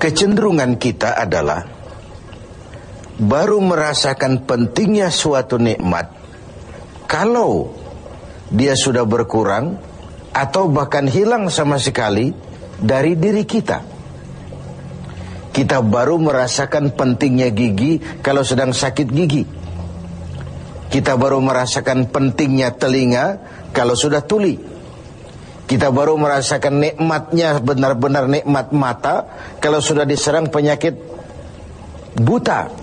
kecenderungan kita adalah baru merasakan pentingnya suatu nikmat kalau dia sudah berkurang atau bahkan hilang sama sekali dari diri kita. Kita baru merasakan pentingnya gigi kalau sedang sakit gigi. Kita baru merasakan pentingnya telinga kalau sudah tuli. Kita baru merasakan nikmatnya benar-benar nikmat mata kalau sudah diserang penyakit buta.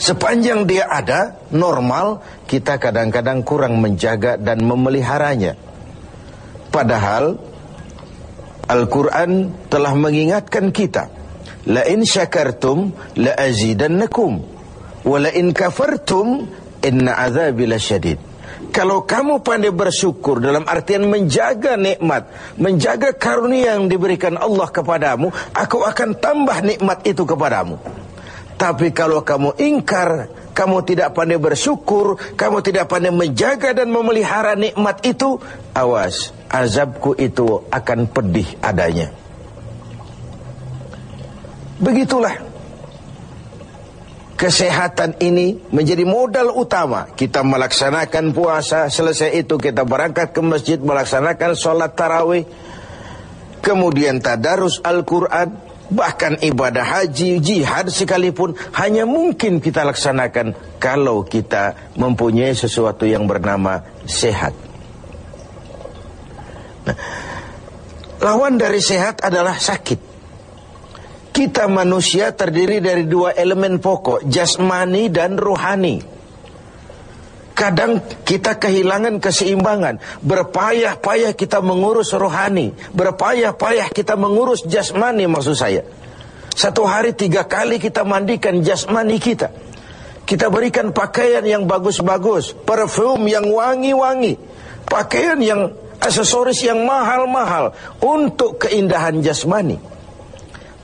Sepanjang dia ada, normal, kita kadang-kadang kurang menjaga dan memeliharanya. Padahal Al-Quran telah mengingatkan kita, La in syakartum la azidannakum, wa la in kafartum inna azabi lasyadid. Kalau kamu pandai bersyukur dalam artian menjaga nikmat, menjaga karunia yang diberikan Allah kepadamu, aku akan tambah nikmat itu kepadamu. Tapi kalau kamu ingkar, kamu tidak pandai bersyukur, kamu tidak pandai menjaga dan memelihara nikmat itu, awas, azabku itu akan pedih adanya. Begitulah kesehatan ini menjadi modal utama. Kita melaksanakan puasa, selesai itu kita berangkat ke masjid melaksanakan sholat tarawih, kemudian tadarus Al-Quran, bahkan ibadah haji, jihad sekalipun hanya mungkin kita laksanakan kalau kita mempunyai sesuatu yang bernama sehat. Nah, lawan dari sehat adalah sakit. Kita manusia terdiri dari dua elemen pokok, jasmani dan rohani. Kadang kita kehilangan keseimbangan, berpayah-payah kita mengurus rohani, berpayah-payah kita mengurus jasmani maksud saya. Satu hari tiga kali kita mandikan jasmani kita. Kita berikan pakaian yang bagus-bagus, parfum yang wangi-wangi, pakaian yang aksesoris yang mahal-mahal untuk keindahan jasmani.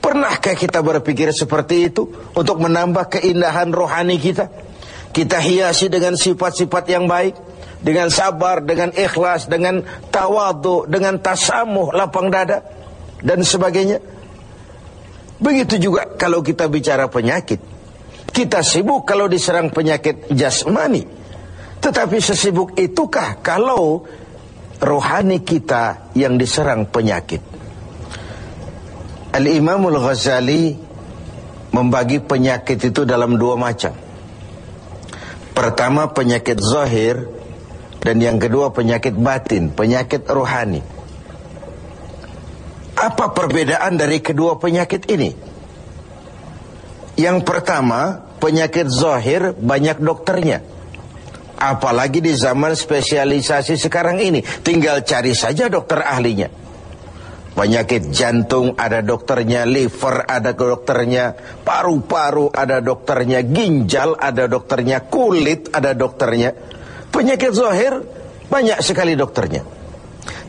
Pernahkah kita berpikir seperti itu untuk menambah keindahan rohani kita? Kita hiasi dengan sifat-sifat yang baik, dengan sabar, dengan ikhlas, dengan tawadu, dengan tasamuh, lapang dada dan sebagainya. Begitu juga kalau kita bicara penyakit. Kita sibuk kalau diserang penyakit jasmani. Tetapi sesibuk itukah kalau rohani kita yang diserang penyakit? Al-Imamul Ghazali membagi penyakit itu dalam dua macam. Pertama penyakit zahir dan yang kedua penyakit batin, penyakit rohani. Apa perbedaan dari kedua penyakit ini? Yang pertama, penyakit zahir banyak dokternya. Apalagi di zaman spesialisasi sekarang ini, tinggal cari saja dokter ahlinya. Penyakit jantung ada dokternya, liver ada dokternya, paru-paru ada dokternya, ginjal ada dokternya, kulit ada dokternya. Penyakit zahir banyak sekali dokternya.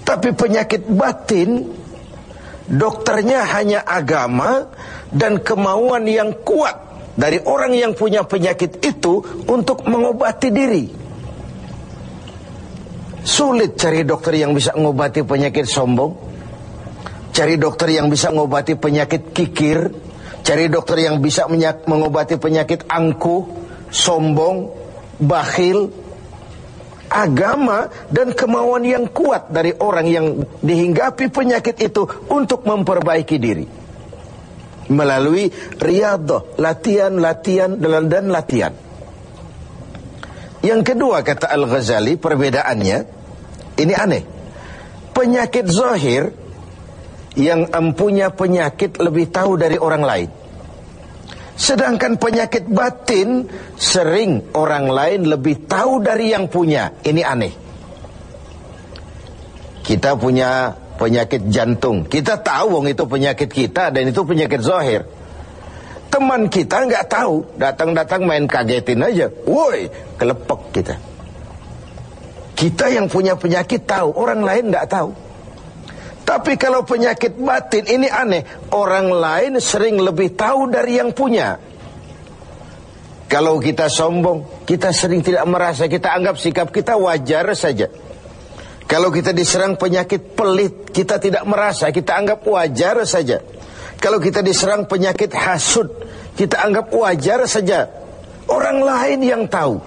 Tapi penyakit batin dokternya hanya agama dan kemauan yang kuat dari orang yang punya penyakit itu untuk mengobati diri. Sulit cari dokter yang bisa mengobati penyakit sombong. Cari dokter yang bisa mengobati penyakit kikir, cari dokter yang bisa mengobati penyakit angkuh, sombong, bakhil, agama dan kemauan yang kuat dari orang yang dihinggapi penyakit itu untuk memperbaiki diri. Melalui riadah, latihan, latihan, dan latihan. Yang kedua kata Al-Ghazali perbedaannya, ini aneh. Penyakit zahir yang empunya penyakit lebih tahu dari orang lain. Sedangkan penyakit batin sering orang lain lebih tahu dari yang punya. Ini aneh. Kita punya penyakit jantung. Kita tahu wong itu penyakit kita dan itu penyakit zahir. Teman kita nggak tahu, datang-datang main kagetin aja. Woi, kelepek kita. Kita yang punya penyakit tahu, orang lain nggak tahu. Tapi kalau penyakit batin ini aneh, orang lain sering lebih tahu dari yang punya. Kalau kita sombong, kita sering tidak merasa, kita anggap sikap kita wajar saja. Kalau kita diserang penyakit pelit, kita tidak merasa, kita anggap wajar saja. Kalau kita diserang penyakit hasud, kita anggap wajar saja. Orang lain yang tahu.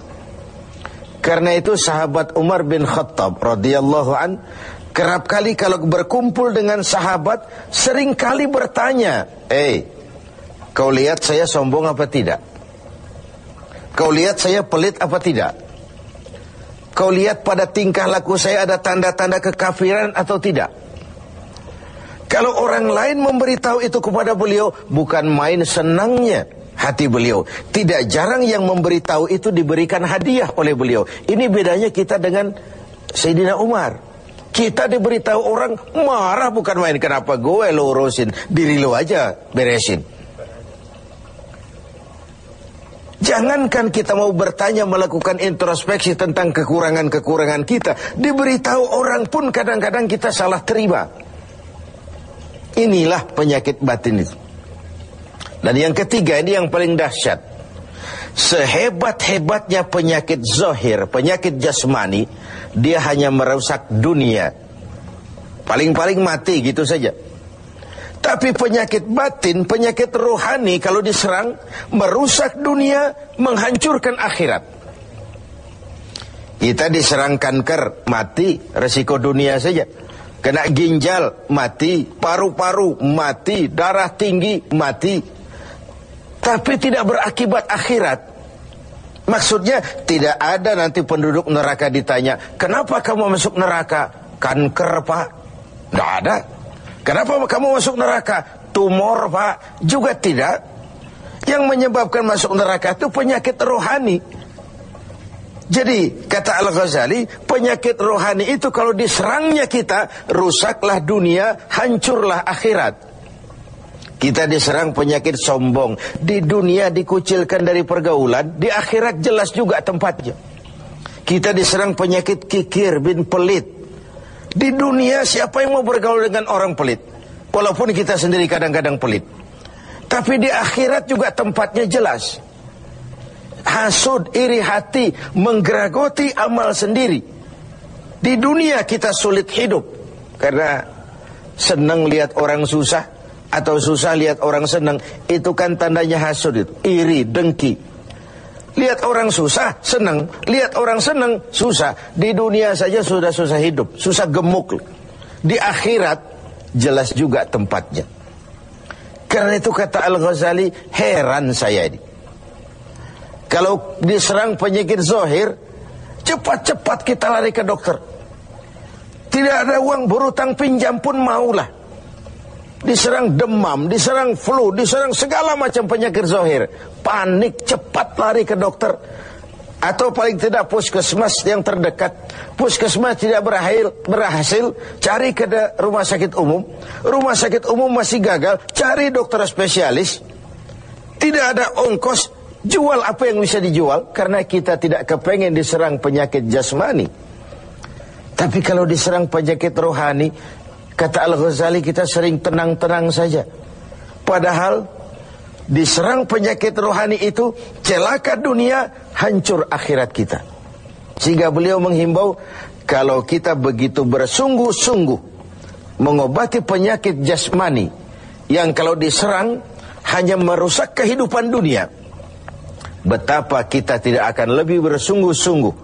Karena itu sahabat Umar bin Khattab radhiyallahu an kerap kali kalau berkumpul dengan sahabat sering kali bertanya, "Eh, kau lihat saya sombong apa tidak? Kau lihat saya pelit apa tidak? Kau lihat pada tingkah laku saya ada tanda-tanda kekafiran atau tidak?" Kalau orang lain memberitahu itu kepada beliau, bukan main senangnya hati beliau. Tidak jarang yang memberitahu itu diberikan hadiah oleh beliau. Ini bedanya kita dengan Sayyidina Umar. Kita diberitahu orang marah bukan main kenapa gue lo urusin diri lo aja beresin. Jangankan kita mau bertanya melakukan introspeksi tentang kekurangan-kekurangan kita, diberitahu orang pun kadang-kadang kita salah terima. Inilah penyakit batin itu. Dan yang ketiga ini yang paling dahsyat. Sehebat-hebatnya penyakit zohir, penyakit jasmani, dia hanya merusak dunia. Paling-paling mati gitu saja. Tapi penyakit batin, penyakit rohani kalau diserang, merusak dunia, menghancurkan akhirat. Kita diserang kanker, mati, resiko dunia saja. Kena ginjal, mati. Paru-paru, mati. Darah tinggi, mati. Tapi tidak berakibat akhirat. Maksudnya tidak ada nanti penduduk neraka ditanya, kenapa kamu masuk neraka? Kanker pak? Tidak ada. Kenapa kamu masuk neraka? Tumor pak? Juga tidak. Yang menyebabkan masuk neraka itu penyakit rohani. Jadi kata Al-Ghazali penyakit rohani itu kalau diserangnya kita rusaklah dunia, hancurlah akhirat. Kita diserang penyakit sombong, di dunia dikucilkan dari pergaulan, di akhirat jelas juga tempatnya. Kita diserang penyakit kikir bin pelit. Di dunia siapa yang mau bergaul dengan orang pelit? Walaupun kita sendiri kadang-kadang pelit. Tapi di akhirat juga tempatnya jelas hasud, iri hati, menggeragoti amal sendiri. Di dunia kita sulit hidup karena senang lihat orang susah atau susah lihat orang senang. Itu kan tandanya hasud itu, iri, dengki. Lihat orang susah, senang. Lihat orang senang, susah. Di dunia saja sudah susah hidup, susah gemuk. Di akhirat, jelas juga tempatnya. Karena itu kata Al-Ghazali, heran saya ini. Kalau diserang penyakit zohir, cepat-cepat kita lari ke dokter. Tidak ada uang berutang pinjam pun maulah. Diserang demam, diserang flu, diserang segala macam penyakit zohir. Panik, cepat lari ke dokter. Atau paling tidak puskesmas yang terdekat. Puskesmas tidak berhasil, berhasil cari ke rumah sakit umum. Rumah sakit umum masih gagal, cari dokter spesialis. Tidak ada ongkos, Jual apa yang bisa dijual karena kita tidak kepengen diserang penyakit jasmani. Tapi kalau diserang penyakit rohani, kata Al-Ghazali kita sering tenang-tenang saja. Padahal diserang penyakit rohani itu celaka dunia, hancur akhirat kita. Sehingga beliau menghimbau kalau kita begitu bersungguh-sungguh mengobati penyakit jasmani yang kalau diserang hanya merusak kehidupan dunia betapa kita tidak akan lebih bersungguh-sungguh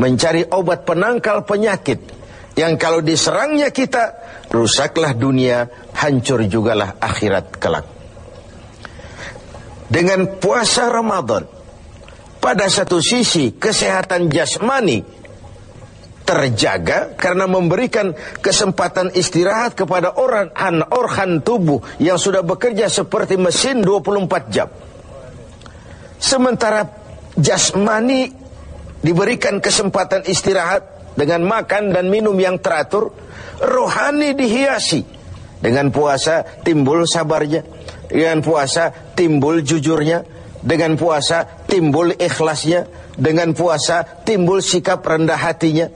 mencari obat penangkal penyakit yang kalau diserangnya kita rusaklah dunia, hancur jugalah akhirat kelak. Dengan puasa Ramadan pada satu sisi kesehatan jasmani terjaga karena memberikan kesempatan istirahat kepada orang organ tubuh yang sudah bekerja seperti mesin 24 jam. Sementara jasmani diberikan kesempatan istirahat dengan makan dan minum yang teratur, rohani dihiasi. Dengan puasa timbul sabarnya, dengan puasa timbul jujurnya, dengan puasa timbul ikhlasnya, dengan puasa timbul sikap rendah hatinya.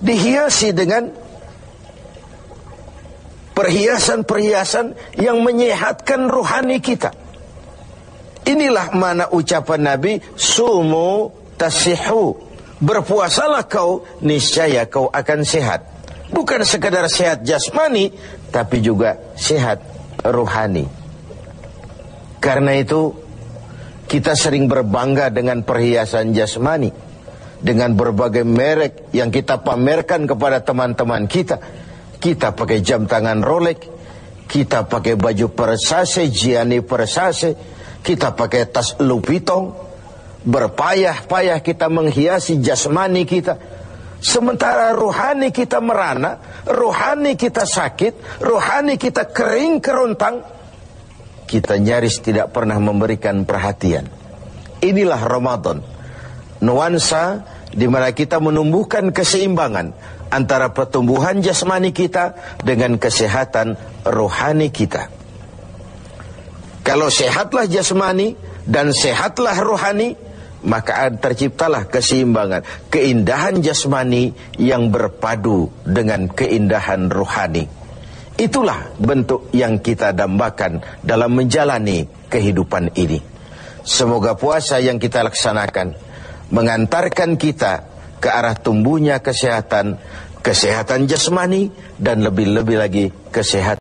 Dihiasi dengan perhiasan-perhiasan yang menyehatkan rohani kita. Inilah mana ucapan Nabi Sumu tasihu Berpuasalah kau Niscaya kau akan sehat Bukan sekadar sehat jasmani Tapi juga sehat rohani. Karena itu kita sering berbangga dengan perhiasan jasmani, dengan berbagai merek yang kita pamerkan kepada teman-teman kita. Kita pakai jam tangan Rolex, kita pakai baju Persase, Gianni Persase, kita pakai tas Louis Vuitton, berpayah-payah kita menghiasi jasmani kita. Sementara rohani kita merana, rohani kita sakit, rohani kita kering kerontang, kita nyaris tidak pernah memberikan perhatian. Inilah Ramadan. Nuansa di mana kita menumbuhkan keseimbangan antara pertumbuhan jasmani kita dengan kesehatan rohani kita. Kalau sehatlah jasmani dan sehatlah rohani, maka terciptalah keseimbangan, keindahan jasmani yang berpadu dengan keindahan rohani. Itulah bentuk yang kita dambakan dalam menjalani kehidupan ini. Semoga puasa yang kita laksanakan mengantarkan kita ke arah tumbuhnya kesehatan, kesehatan jasmani dan lebih-lebih lagi kesehatan